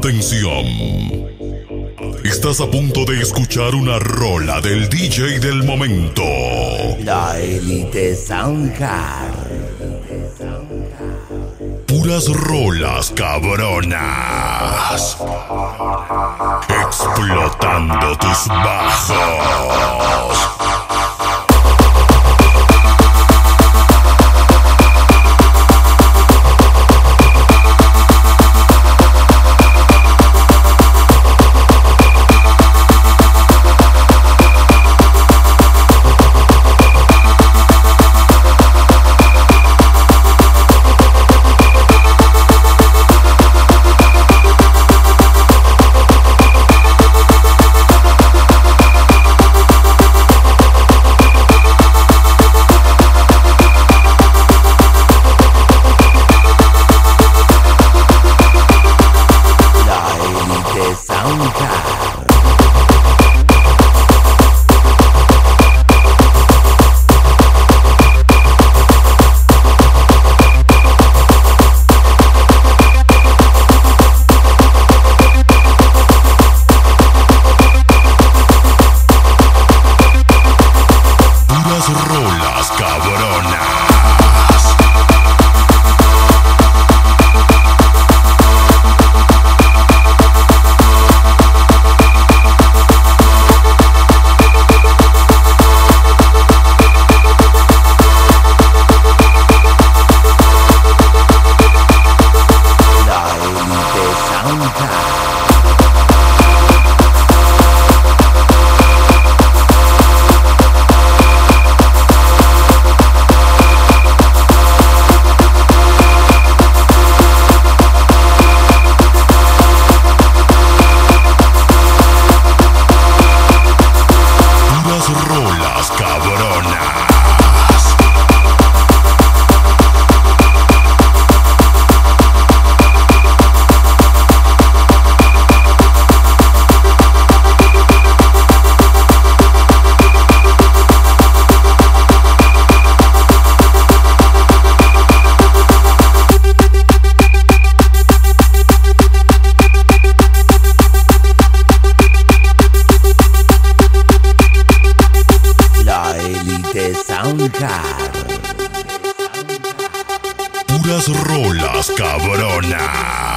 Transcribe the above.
Atención. Estás a punto de escuchar una rola del DJ del momento. La Elite Soundcard. Puras rolas cabronas. Explotando tus bajos. Rolas cabronas. Rolas cabronas. Puras rolas cabronas.